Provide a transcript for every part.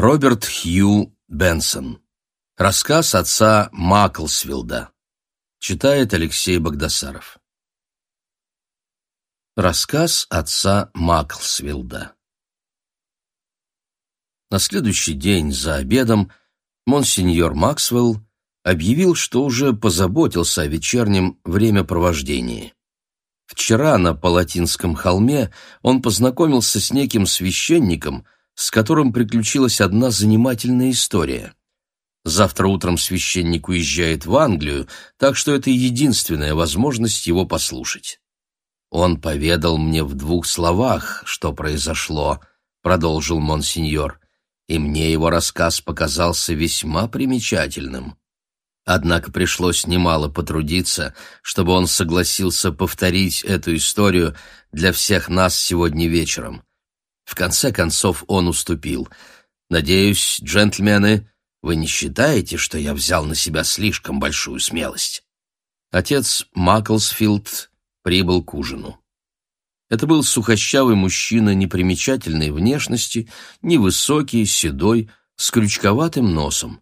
Роберт Хью Бенсон. Рассказ отца Маклсвилда. Читает Алексей Богдасаров. Рассказ отца Маклсвилда. На следующий день за обедом монсеньор Максвелл объявил, что уже позаботился о вечернем времяпровождении. Вчера на Палатинском холме он познакомился с неким священником – с которым приключилась одна занимательная история. Завтра утром священник уезжает в Англию, так что это единственная возможность его послушать. «Он поведал мне в двух словах, что произошло», — продолжил монсеньор, «и мне его рассказ показался весьма примечательным. Однако пришлось немало потрудиться, чтобы он согласился повторить эту историю для всех нас сегодня вечером. В конце концов он уступил. «Надеюсь, джентльмены, вы не считаете, что я взял на себя слишком большую смелость?» Отец Маклсфилд прибыл к ужину. Это был сухощавый мужчина непримечательной внешности, невысокий, седой, с крючковатым носом.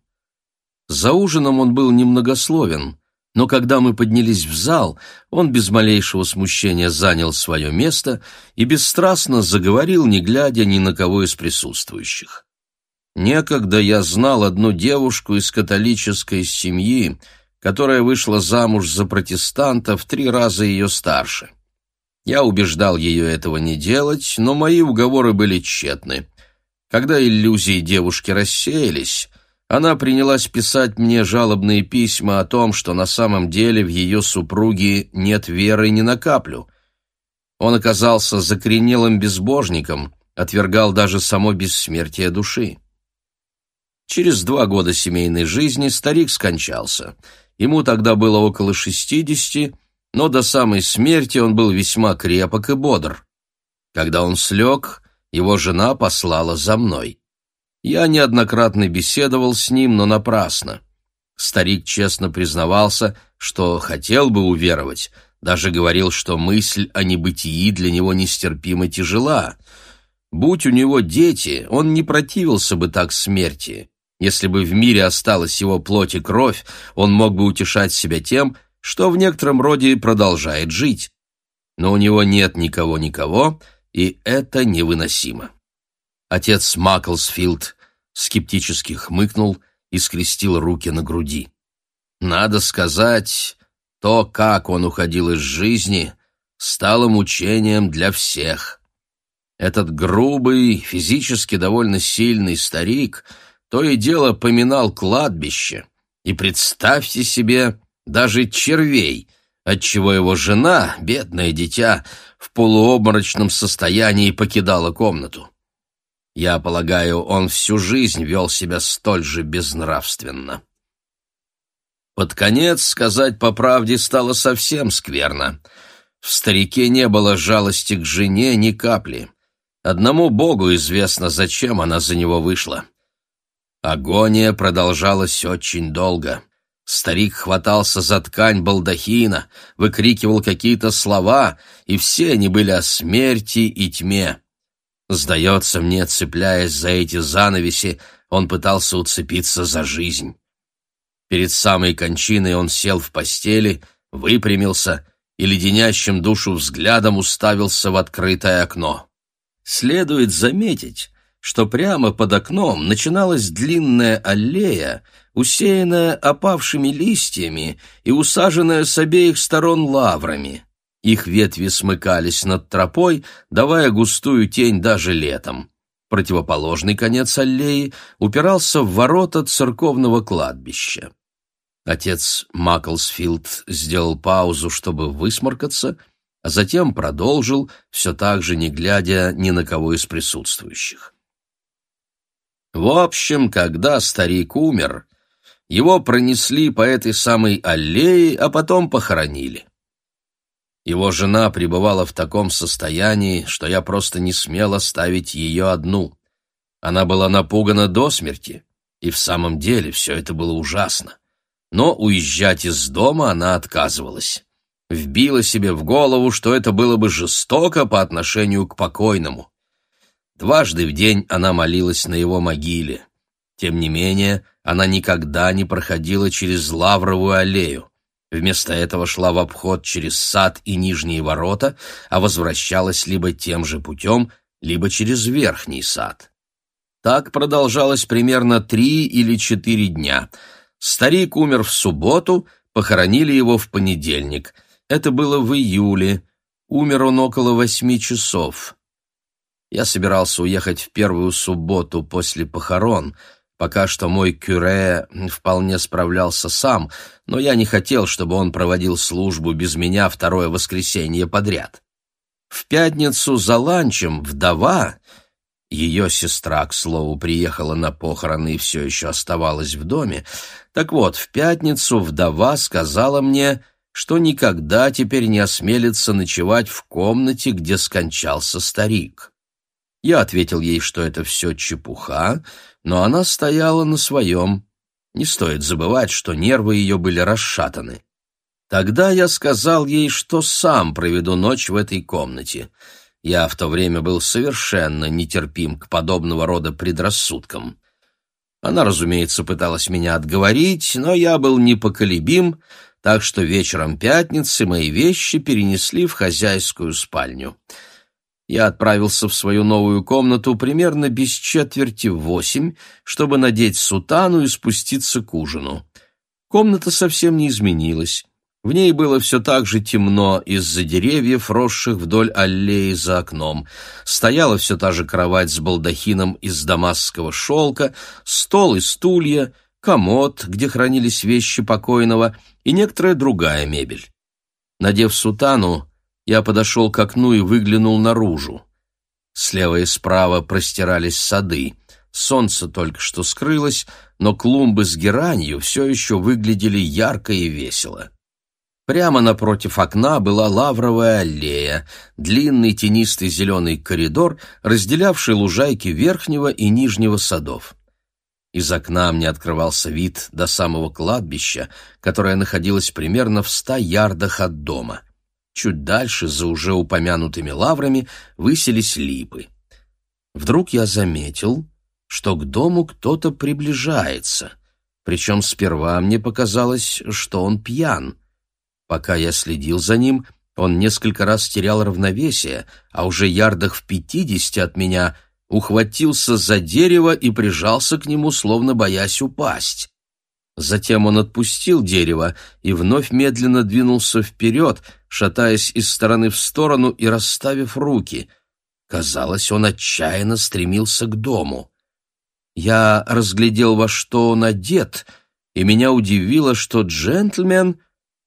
За ужином он был немногословен, но когда мы поднялись в зал, он без малейшего смущения занял свое место и бесстрастно заговорил, не глядя ни на кого из присутствующих. «Некогда я знал одну девушку из католической семьи, которая вышла замуж за протестанта в три раза ее старше. Я убеждал ее этого не делать, но мои уговоры были тщетны. Когда иллюзии девушки рассеялись, она принялась писать мне жалобные письма о том, что на самом деле в ее супруге нет веры ни на каплю. Он оказался закоренелым безбожником, отвергал даже само бессмертие души. Через два года семейной жизни старик скончался. Ему тогда было около шестидесяти, но до самой смерти он был весьма крепок и бодр. Когда он слег, его жена послала за мной. Я неоднократно беседовал с ним, но напрасно. Старик честно признавался, что хотел бы уверовать, даже говорил, что мысль о небытии для него нестерпимо тяжела. Будь у него дети, он не противился бы так смерти. Если бы в мире осталась его плоть и кровь, он мог бы утешать себя тем, что в некотором роде продолжает жить. Но у него нет никого-никого, и это невыносимо. Отец Маклсфилд скептически хмыкнул и скрестил руки на груди. Надо сказать, то, как он уходил из жизни, стало мучением для всех. Этот грубый, физически довольно сильный старик то и дело поминал кладбище, и представьте себе даже червей, отчего его жена, бедное дитя, в полуобморочном состоянии покидала комнату. Я полагаю, он всю жизнь вел себя столь же безнравственно. Под конец, сказать по правде, стало совсем скверно. В старике не было жалости к жене ни капли. Одному Богу известно, зачем она за него вышла. Агония продолжалась очень долго. Старик хватался за ткань балдахина, выкрикивал какие-то слова, и все они были о смерти и тьме. Сдается мне, цепляясь за эти занавеси, он пытался уцепиться за жизнь. Перед самой кончиной он сел в постели, выпрямился и леденящим душу взглядом уставился в открытое окно. Следует заметить, что прямо под окном начиналась длинная аллея, усеянная опавшими листьями и усаженная с обеих сторон лаврами. Их ветви смыкались над тропой, давая густую тень даже летом. Противоположный конец аллеи упирался в ворота церковного кладбища. Отец Маклсфилд сделал паузу, чтобы высморкаться, а затем продолжил, все так же не глядя ни на кого из присутствующих. В общем, когда старик умер, его пронесли по этой самой аллее, а потом похоронили. Его жена пребывала в таком состоянии, что я просто не смел оставить ее одну. Она была напугана до смерти, и в самом деле все это было ужасно. Но уезжать из дома она отказывалась. Вбила себе в голову, что это было бы жестоко по отношению к покойному. Дважды в день она молилась на его могиле. Тем не менее, она никогда не проходила через Лавровую аллею. Вместо этого шла в обход через сад и нижние ворота, а возвращалась либо тем же путем, либо через верхний сад. Так продолжалось примерно три или четыре дня. Старик умер в субботу, похоронили его в понедельник. Это было в июле. Умер он около восьми часов. Я собирался уехать в первую субботу после похорон — Пока что мой кюре вполне справлялся сам, но я не хотел, чтобы он проводил службу без меня второе воскресенье подряд. В пятницу за ланчем вдова, ее сестра, к слову, приехала на похороны и все еще оставалась в доме, так вот, в пятницу вдова сказала мне, что никогда теперь не осмелится ночевать в комнате, где скончался старик. Я ответил ей, что это все чепуха, но она стояла на своем. Не стоит забывать, что нервы ее были расшатаны. Тогда я сказал ей, что сам проведу ночь в этой комнате. Я в то время был совершенно нетерпим к подобного рода предрассудкам. Она, разумеется, пыталась меня отговорить, но я был непоколебим, так что вечером пятницы мои вещи перенесли в хозяйскую спальню. Я отправился в свою новую комнату примерно без четверти восемь, чтобы надеть сутану и спуститься к ужину. Комната совсем не изменилась. В ней было все так же темно из-за деревьев, росших вдоль аллеи за окном. Стояла все та же кровать с балдахином из дамасского шелка, стол и стулья, комод, где хранились вещи покойного, и некоторая другая мебель. Надев сутану, я подошел к окну и выглянул наружу. Слева и справа простирались сады. Солнце только что скрылось, но клумбы с геранью все еще выглядели ярко и весело. Прямо напротив окна была лавровая аллея, длинный тенистый зеленый коридор, разделявший лужайки верхнего и нижнего садов. Из окна мне открывался вид до самого кладбища, которое находилось примерно в ста ярдах от дома. Чуть дальше, за уже упомянутыми лаврами, высились липы. Вдруг я заметил, что к дому кто-то приближается, причем сперва мне показалось, что он пьян. Пока я следил за ним, он несколько раз терял равновесие, а уже ярдах в пятидесяти от меня ухватился за дерево и прижался к нему, словно боясь упасть. Затем он отпустил дерево и вновь медленно двинулся вперед, шатаясь из стороны в сторону и расставив руки. Казалось, он отчаянно стремился к дому. Я разглядел, во что он одет, и меня удивило, что джентльмен,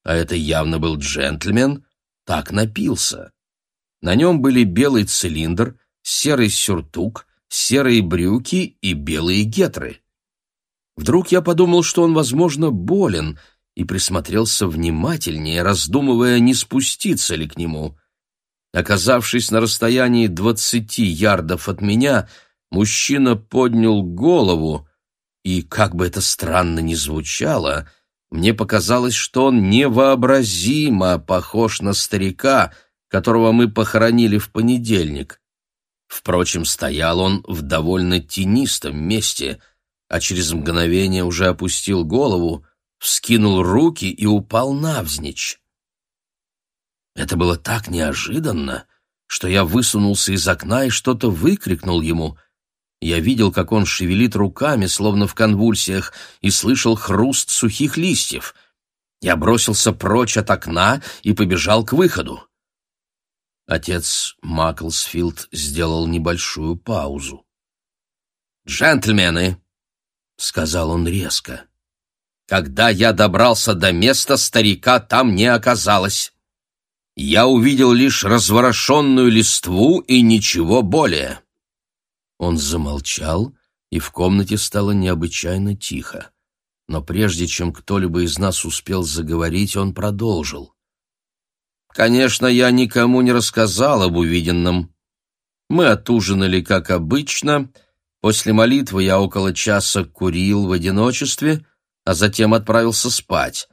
а это явно был джентльмен, так напился. На нем были белый цилиндр, серый сюртук, серые брюки и белые гетры. Вдруг я подумал, что он, возможно, болен, и присмотрелся внимательнее, раздумывая, не спуститься ли к нему. Оказавшись на расстоянии двадцати ярдов от меня, мужчина поднял голову, и, как бы это странно ни звучало, мне показалось, что он невообразимо похож на старика, которого мы похоронили в понедельник. Впрочем, стоял он в довольно тенистом месте — а через мгновение уже опустил голову, вскинул руки и упал навзничь. Это было так неожиданно, что я высунулся из окна и что-то выкрикнул ему. Я видел, как он шевелит руками, словно в конвульсиях, и слышал хруст сухих листьев. Я бросился прочь от окна и побежал к выходу. Отец Маклсфилд сделал небольшую паузу. «Джентльмены!» сказал он резко. Когда я добрался до места, старика там не оказалось. Я увидел лишь разворошенную листву и ничего более. Он замолчал, и в комнате стало необычайно тихо. Но прежде чем кто-либо из нас успел заговорить, он продолжил. Конечно, я никому не рассказал об увиденном. Мы отужинали, как обычно, — После молитвы я около часа курил в одиночестве, а затем отправился спать.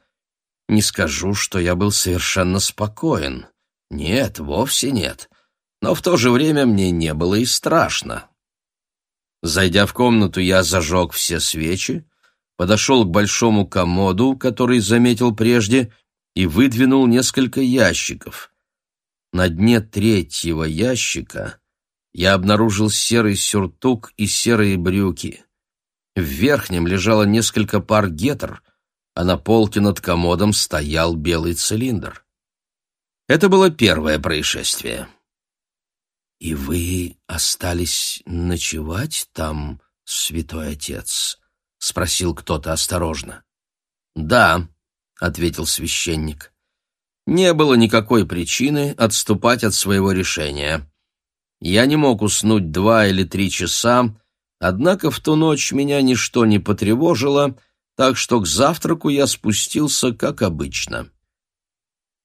Не скажу, что я был совершенно спокоен. Нет, вовсе нет. Но в то же время мне не было и страшно. Зайдя в комнату, я зажег все свечи, подошел к большому комоду, который заметил прежде, и выдвинул несколько ящиков. На дне третьего ящика я обнаружил серый сюртук и серые брюки. В верхнем лежало несколько пар гетр, а на полке над комодом стоял белый цилиндр. Это было первое происшествие. «И вы остались ночевать там, святой отец?» — спросил кто-то осторожно. «Да», — ответил священник. «Не было никакой причины отступать от своего решения. Я не мог уснуть два или три часа, однако в ту ночь меня ничто не потревожило, так что к завтраку я спустился, как обычно».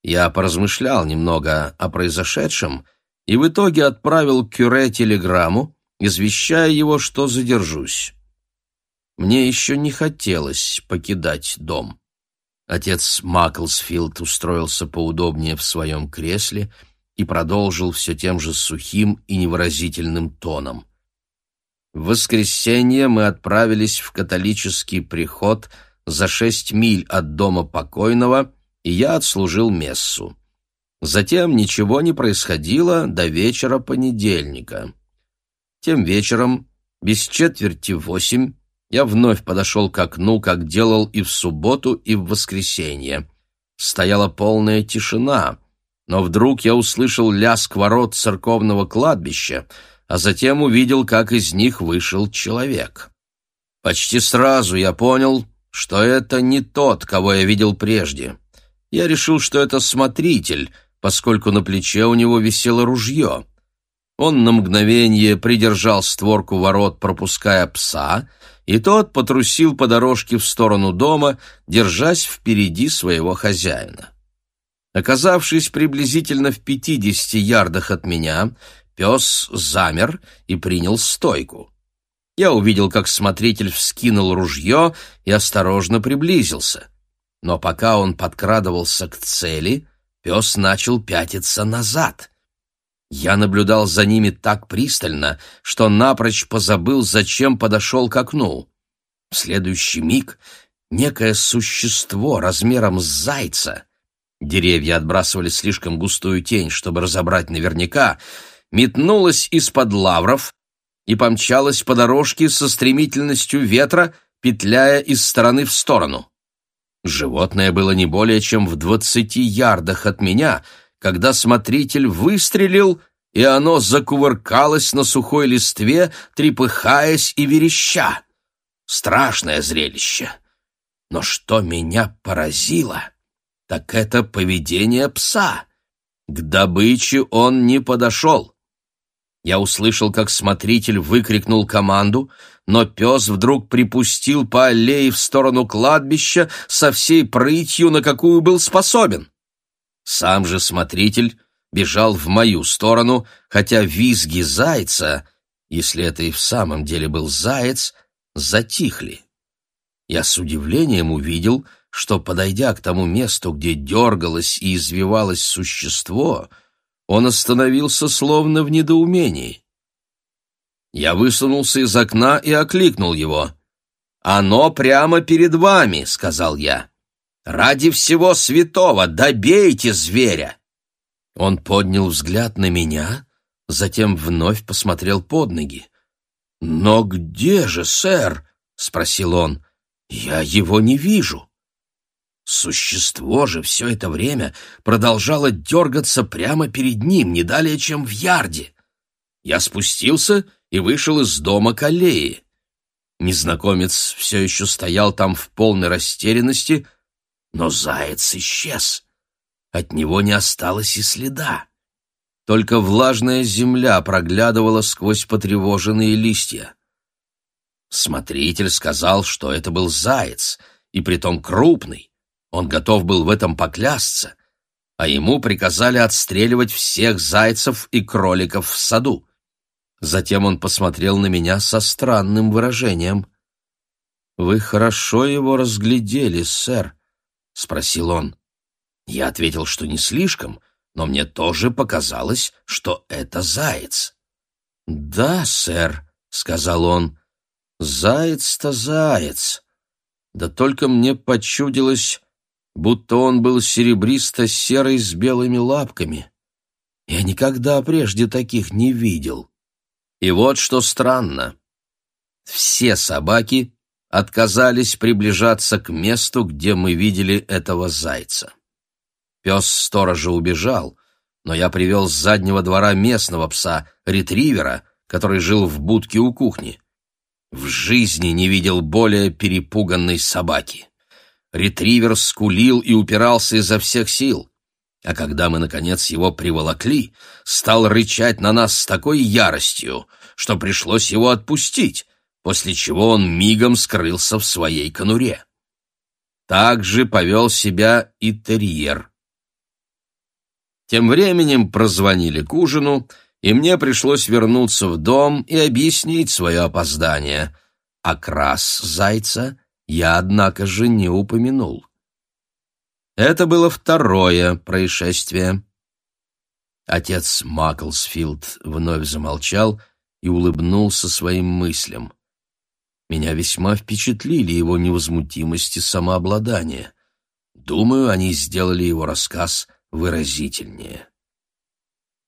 Я поразмышлял немного о произошедшем и в итоге отправил Кюре телеграмму, извещая его, что задержусь. Мне еще не хотелось покидать дом. Отец Маклсфилд устроился поудобнее в своем кресле и продолжил все тем же сухим и невыразительным тоном. В воскресенье мы отправились в католический приход за шесть миль от дома покойного, и я отслужил мессу. Затем ничего не происходило до вечера понедельника. Тем вечером, без четверти восемь, я вновь подошел к окну, как делал и в субботу, и в воскресенье. Стояла полная тишина, но вдруг я услышал лязг ворот церковного кладбища, а затем увидел, как из них вышел человек. Почти сразу я понял, что это не тот, кого я видел прежде. Я решил, что это смотритель, поскольку на плече у него висело ружье. Он на мгновение придержал створку ворот, пропуская пса, и тот потрусил по дорожке в сторону дома, держась впереди своего хозяина. Оказавшись приблизительно в пятидесяти ярдах от меня, пес замер и принял стойку. Я увидел, как смотритель вскинул ружье и осторожно приблизился. Но пока он подкрадывался к цели, пес начал пятиться назад. Я наблюдал за ними так пристально, что напрочь позабыл, зачем подошел к окну. В следующий миг некое существо размером с зайца — деревья отбрасывали слишком густую тень, чтобы разобрать наверняка — метнулось из-под лавров и помчалось по дорожке со стремительностью ветра, петляя из стороны в сторону. Животное было не более чем в двадцати ярдах от меня, когда смотритель выстрелил, и оно закувыркалось на сухой листве, трепыхаясь и вереща. Страшное зрелище. Но что меня поразило, так это поведение пса. К добыче он не подошел. Я услышал, как смотритель выкрикнул команду — но пес вдруг припустил по аллее в сторону кладбища со всей прытью, на какую был способен. Сам же смотритель бежал в мою сторону, хотя визги зайца, если это и в самом деле был заяц, затихли. Я с удивлением увидел, что, подойдя к тому месту, где дергалось и извивалось существо, он остановился словно в недоумении. Я высунулся из окна и окликнул его. «Оно прямо перед вами», — сказал я. «Ради всего святого добейте зверя!» Он поднял взгляд на меня, затем вновь посмотрел под ноги. «Но где же, сэр?» — спросил он. «Я его не вижу». Существо же все это время продолжало дергаться прямо перед ним, не далее, чем в ярде. Я спустился и вышел из дома к аллее. Незнакомец все еще стоял там в полной растерянности, но заяц исчез. От него не осталось и следа. Только влажная земля проглядывала сквозь потревоженные листья. Смотритель сказал, что это был заяц, и притом крупный. Он готов был в этом поклясться, а ему приказали отстреливать всех зайцев и кроликов в саду. Затем он посмотрел на меня со странным выражением. «Вы хорошо его разглядели, сэр?» — спросил он. Я ответил, что не слишком, но мне тоже показалось, что это заяц. «Да, сэр», — сказал он. «Заяц-то заяц. Да только мне почудилось, будто он был серебристо-серый с белыми лапками. Я никогда прежде таких не видел. И вот что странно. Все собаки отказались приближаться к месту, где мы видели этого зайца. Пес сторожа убежал, но я привел с заднего двора местного пса, ретривера, который жил в будке у кухни. В жизни не видел более перепуганной собаки. Ретривер скулил и упирался изо всех сил. А когда мы, наконец, его приволокли, стал рычать на нас с такой яростью, что пришлось его отпустить, после чего он мигом скрылся в своей конуре. Так же повел себя и терьер. Тем временем прозвонили к ужину, и мне пришлось вернуться в дом и объяснить свое опоздание. А крас зайца я, однако же, не упомянул. Это было второе происшествие. Отец Маклсфилд вновь замолчал и улыбнулся своим мыслям. Меня весьма впечатлили его невозмутимость и самообладание. Думаю, они сделали его рассказ выразительнее.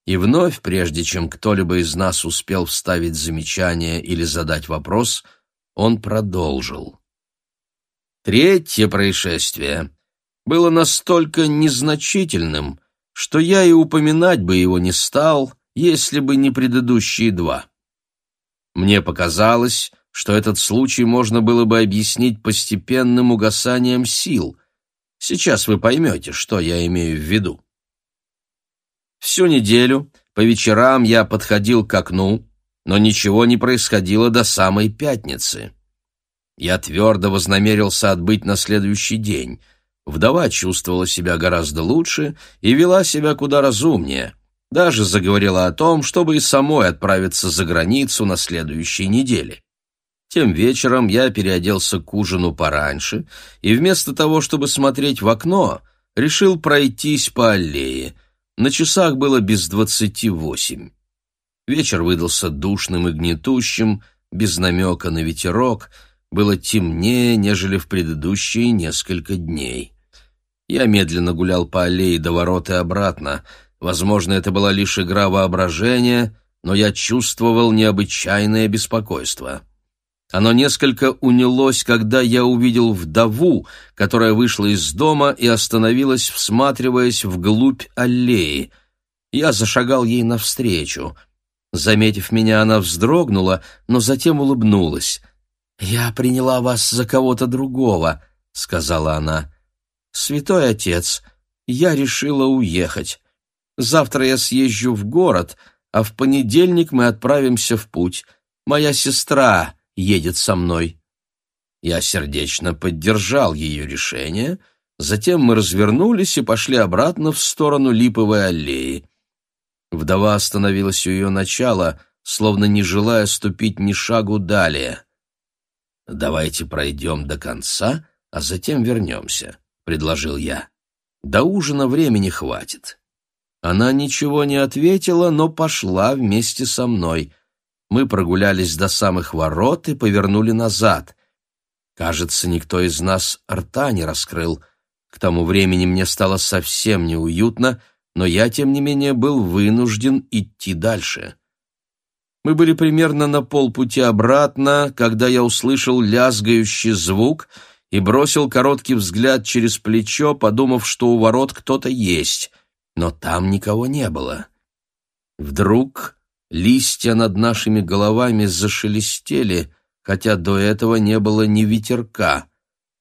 И вновь, прежде чем кто-либо из нас успел вставить замечание или задать вопрос, он продолжил. Третье происшествие было настолько незначительным, что я и упоминать бы его не стал, если бы не предыдущие два. Мне показалось, что этот случай можно было бы объяснить постепенным угасанием сил. Сейчас вы поймете, что я имею в виду. Всю неделю по вечерам я подходил к окну, но ничего не происходило до самой пятницы. Я твердо вознамерился отбыть на следующий день. Вдова чувствовала себя гораздо лучше и вела себя куда разумнее. Даже заговорила о том, чтобы и самой отправиться за границу на следующей неделе. Тем вечером я переоделся к ужину пораньше и вместо того, чтобы смотреть в окно, решил пройтись по аллее — на часах было без двадцати восемь. Вечер выдался душным и гнетущим, без намека на ветерок, было темнее, нежели в предыдущие несколько дней. Я медленно гулял по аллее до ворот и обратно. Возможно, это была лишь игра воображения, но я чувствовал необычайное беспокойство. Оно несколько унялось, когда я увидел вдову, которая вышла из дома и остановилась, всматриваясь вглубь аллеи. Я зашагал ей навстречу. Заметив меня, она вздрогнула, но затем улыбнулась. «Я приняла вас за кого-то другого», — сказала она. «Святой отец, я решила уехать. Завтра я съезжу в город, а в понедельник мы отправимся в путь. Моя сестра, едет со мной. Я сердечно поддержал ее решение, затем мы развернулись и пошли обратно в сторону Липовой аллеи. Вдова остановилась у ее начала, словно не желая ступить ни шагу далее. «Давайте пройдем до конца, а затем вернемся», — предложил я. «До ужина времени хватит». Она ничего не ответила, но пошла вместе со мной — мы прогулялись до самых ворот и повернули назад. Кажется, никто из нас рта не раскрыл. К тому времени мне стало совсем неуютно, но я, тем не менее, был вынужден идти дальше. Мы были примерно на полпути обратно, когда я услышал лязгающий звук и бросил короткий взгляд через плечо, подумав, что у ворот кто-то есть, но там никого не было. Вдруг Листья над нашими головами зашелестели, хотя до этого не было ни ветерка.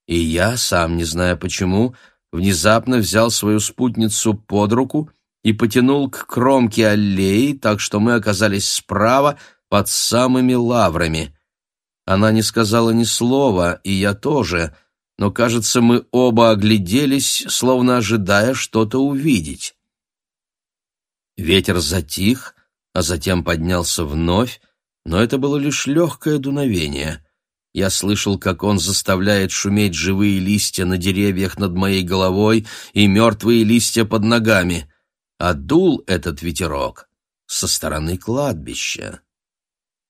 И я, сам не зная почему, внезапно взял свою спутницу под руку и потянул к кромке аллеи, так что мы оказались справа под самыми лаврами. Она не сказала ни слова, и я тоже, но, кажется, мы оба огляделись, словно ожидая что-то увидеть. Ветер затих, а затем поднялся вновь, но это было лишь легкое дуновение. Я слышал, как он заставляет шуметь живые листья на деревьях над моей головой и мертвые листья под ногами. А дул этот ветерок со стороны кладбища.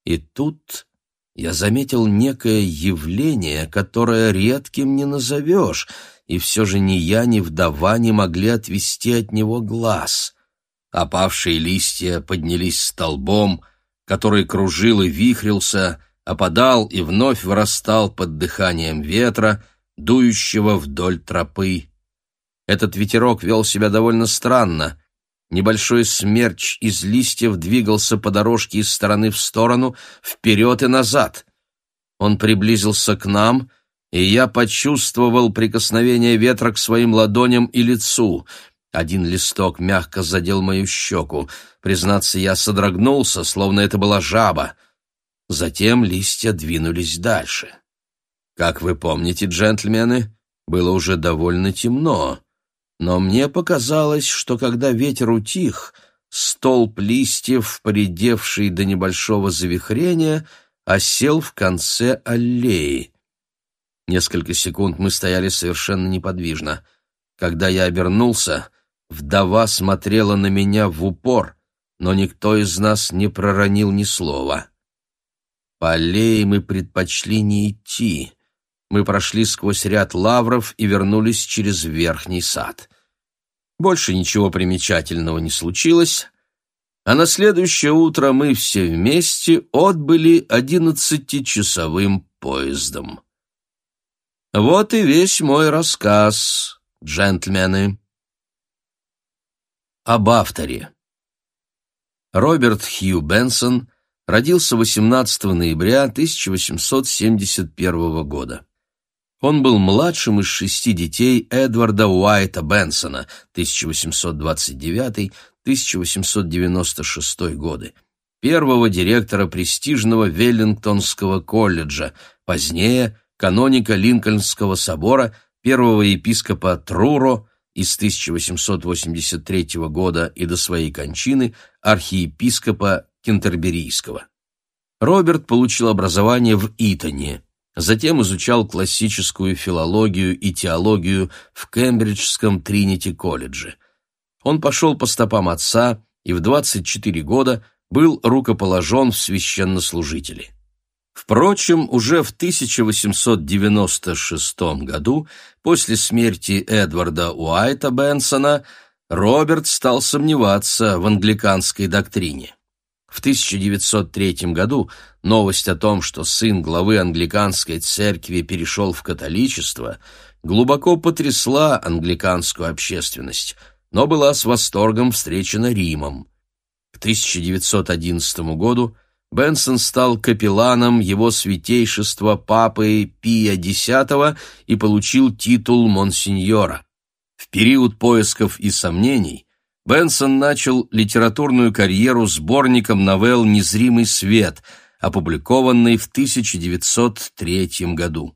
И тут я заметил некое явление, которое редким не назовешь, и все же ни я, ни вдова не могли отвести от него глаз. Опавшие листья поднялись столбом, который кружил и вихрился, опадал и вновь вырастал под дыханием ветра, дующего вдоль тропы. Этот ветерок вел себя довольно странно. Небольшой смерч из листьев двигался по дорожке из стороны в сторону, вперед и назад. Он приблизился к нам, и я почувствовал прикосновение ветра к своим ладоням и лицу. Один листок мягко задел мою щеку. Признаться, я содрогнулся, словно это была жаба. Затем листья двинулись дальше. Как вы помните, джентльмены, было уже довольно темно, но мне показалось, что когда ветер утих, столб листьев, поредевший до небольшого завихрения, осел в конце аллеи. Несколько секунд мы стояли совершенно неподвижно. Когда я обернулся, вдова смотрела на меня в упор, но никто из нас не проронил ни слова. По аллее мы предпочли не идти. Мы прошли сквозь ряд лавров и вернулись через верхний сад. Больше ничего примечательного не случилось, а на следующее утро мы все вместе отбыли одиннадцатичасовым поездом. Вот и весь мой рассказ, джентльмены. Об авторе. Роберт Хью Бенсон родился 18 ноября 1871 года. Он был младшим из шести детей Эдварда Уайта Бенсона 1829-1896 годы, первого директора престижного Веллингтонского колледжа, позднее каноника Линкольнского собора, первого епископа Труро из 1883 года и до своей кончины архиепископа Кентерберийского. Роберт получил образование в Итоне, затем изучал классическую филологию и теологию в Кембриджском Тринити-колледже. Он пошел по стопам отца и в 24 года был рукоположен в священнослужители. Впрочем, уже в 1896 году, после смерти Эдварда Уайта Бенсона, Роберт стал сомневаться в англиканской доктрине. В 1903 году новость о том, что сын главы англиканской церкви перешел в католичество, глубоко потрясла англиканскую общественность, но была с восторгом встречена Римом. К 1911 году Бенсон стал капелланом его святейшества папы Пия X и получил титул монсеньора. В период поисков и сомнений Бенсон начал литературную карьеру сборником новелл «Незримый свет», опубликованный в 1903 году.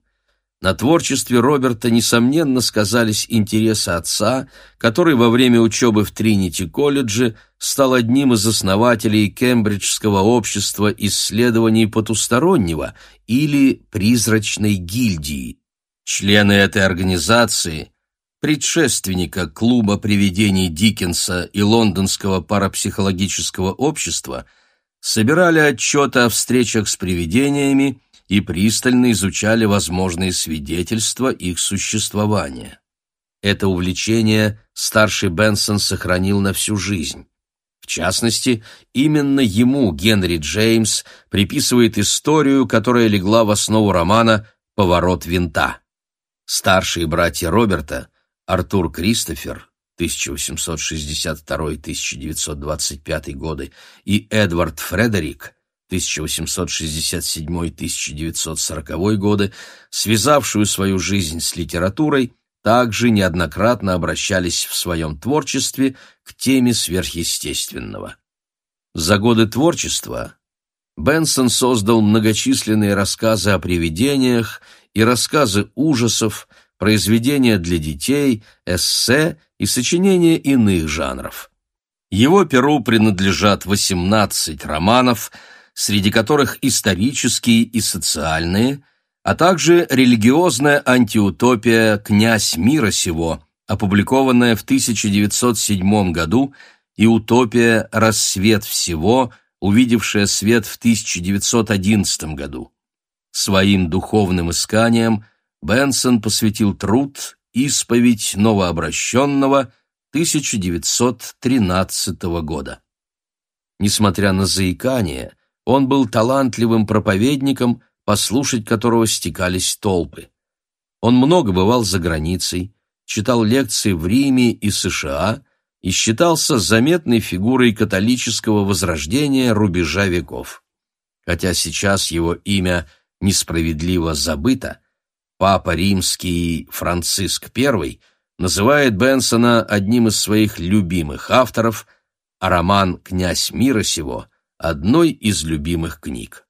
На творчестве Роберта, несомненно, сказались интересы отца, который во время учебы в Тринити-колледже стал одним из основателей Кембриджского общества исследований потустороннего или призрачной гильдии. Члены этой организации – предшественника клуба привидений Диккенса и лондонского парапсихологического общества, собирали отчеты о встречах с привидениями и пристально изучали возможные свидетельства их существования. Это увлечение старший Бенсон сохранил на всю жизнь. В частности, именно ему Генри Джеймс приписывает историю, которая легла в основу романа «Поворот винта». Старшие братья Роберта – Артур Кристофер 1862-1925 годы и Эдвард Фредерик 1867-1940 годы, связавшую свою жизнь с литературой, также неоднократно обращались в своем творчестве к теме сверхъестественного. За годы творчества Бенсон создал многочисленные рассказы о привидениях и рассказы ужасов, произведения для детей, эссе и сочинения иных жанров. Его перу принадлежат 18 романов, среди которых исторические и социальные, а также религиозная антиутопия «Князь мира сего», опубликованная в 1907 году, и утопия «Рассвет всего» увидевшая свет в 1911 году. Своим духовным исканиям Бенсон посвятил труд «Исповедь новообращенного» 1913 года. Несмотря на заикание, он был талантливым проповедником, послушать которого стекались толпы. Он много бывал за границей, читал лекции в Риме и США и считался заметной фигурой католического возрождения рубежа веков. Хотя сейчас его имя несправедливо забыто, папа римский Франциск I называет Бенсона одним из своих любимых авторов, а роман «Князь мира сего» — одной из любимых книг.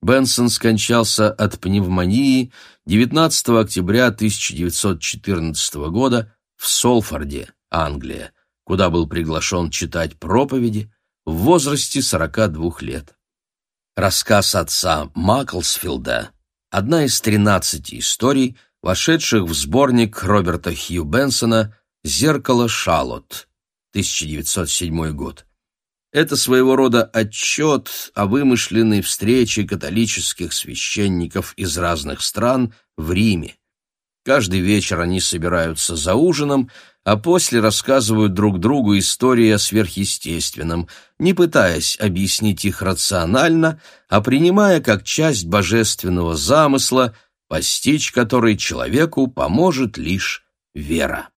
Бенсон скончался от пневмонии 19 октября 1914 года в Солфорде, Англия, куда был приглашен читать проповеди в возрасте 42 лет. Рассказ отца Маклсфилда – одна из 13 историй, вошедших в сборник Роберта Хью Бенсона «Зеркало Шалот» 1907 год. Это своего рода отчет о вымышленной встрече католических священников из разных стран в Риме. Каждый вечер они собираются за ужином, а после рассказывают друг другу истории о сверхъестественном, не пытаясь объяснить их рационально, а принимая как часть божественного замысла, постичь который человеку поможет лишь вера.